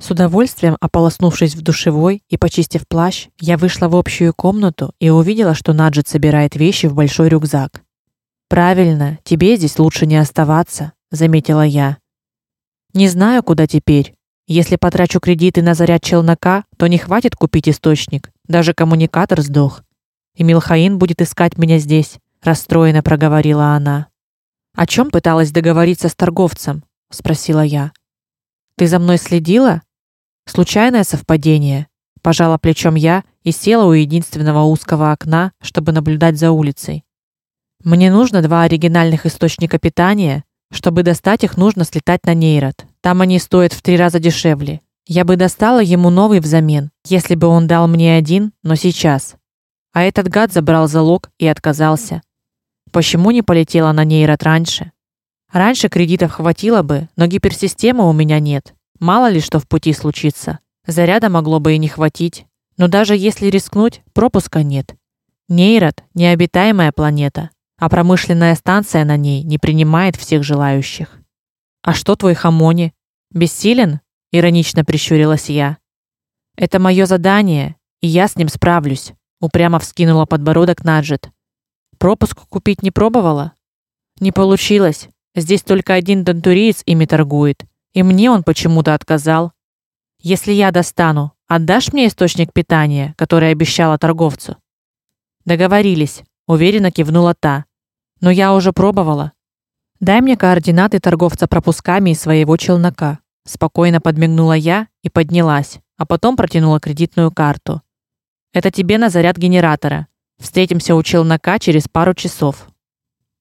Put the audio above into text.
С удовольствием ополоснувшись в душевой и почистив плащ, я вышла в общую комнату и увидела, что Наджет собирает вещи в большой рюкзак. Правильно, тебе здесь лучше не оставаться, заметила я. Не знаю, куда теперь. Если потрачу кредиты на заряд челнока, то не хватит купить источник. Даже коммуникатор сдох. И Милхаин будет искать меня здесь, расстроенно проговорила она. О чем пыталась договориться с торговцем? спросила я. Ты за мной следила? Случайное совпадение. Пожала плечом я и села у единственного узкого окна, чтобы наблюдать за улицей. Мне нужно два оригинальных источника питания. Чтобы достать их, нужно слетать на Нейрот. Там они стоят в три раза дешевле. Я бы достала ему новый взамен, если бы он дал мне один, но сейчас. А этот гад забрал залог и отказался. Почему не полетела на Нейрот раньше? Раньше кредитов хватило бы, но гиперсистемы у меня нет. Мало ли что в пути случится. Заряда могло бы и не хватить. Но даже если рискнуть, пропуска нет. Нейрот необитаемая планета, а промышленная станция на ней не принимает всех желающих. А что твой Хамони? Бессилен? иронично прищурилась я. Это мое задание, и я с ним справлюсь, упрямо вскинула подбородок Наджет. Пропуск купить не пробовала? Не получилось. Здесь только один дантуриец ими торгует, и мне он почему-то отказал. Если я достану, отдашь мне источник питания, который обещала торговцу? Договорились, уверенно кивнула та. Но я уже пробовала. Дай мне координаты торговца пропусками из своего челнока. Спокойно подмигнула я и поднялась, а потом протянула кредитную карту. Это тебе на заряд генератора. Встретимся у челнока через пару часов.